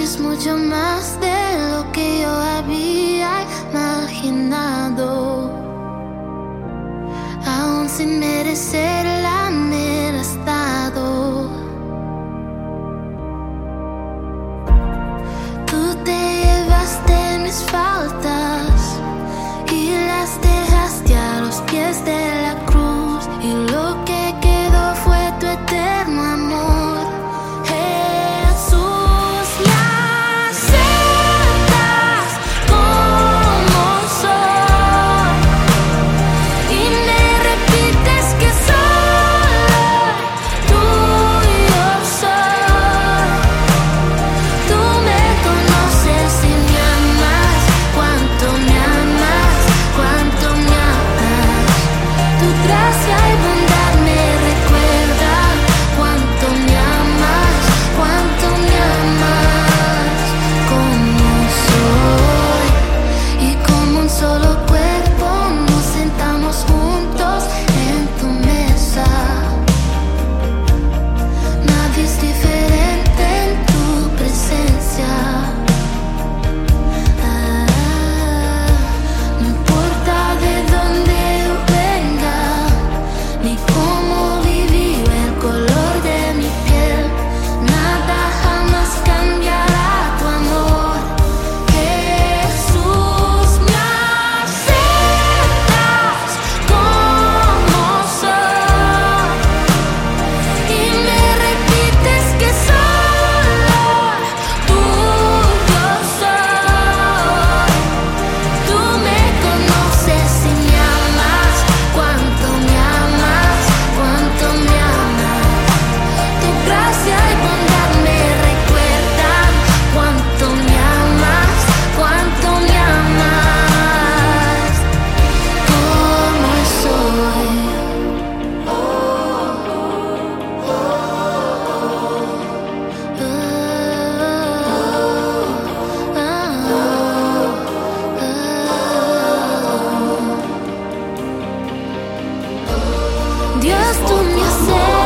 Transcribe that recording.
es mucho más de lo que yo había imaginado, aún sin merecer. Just on yourself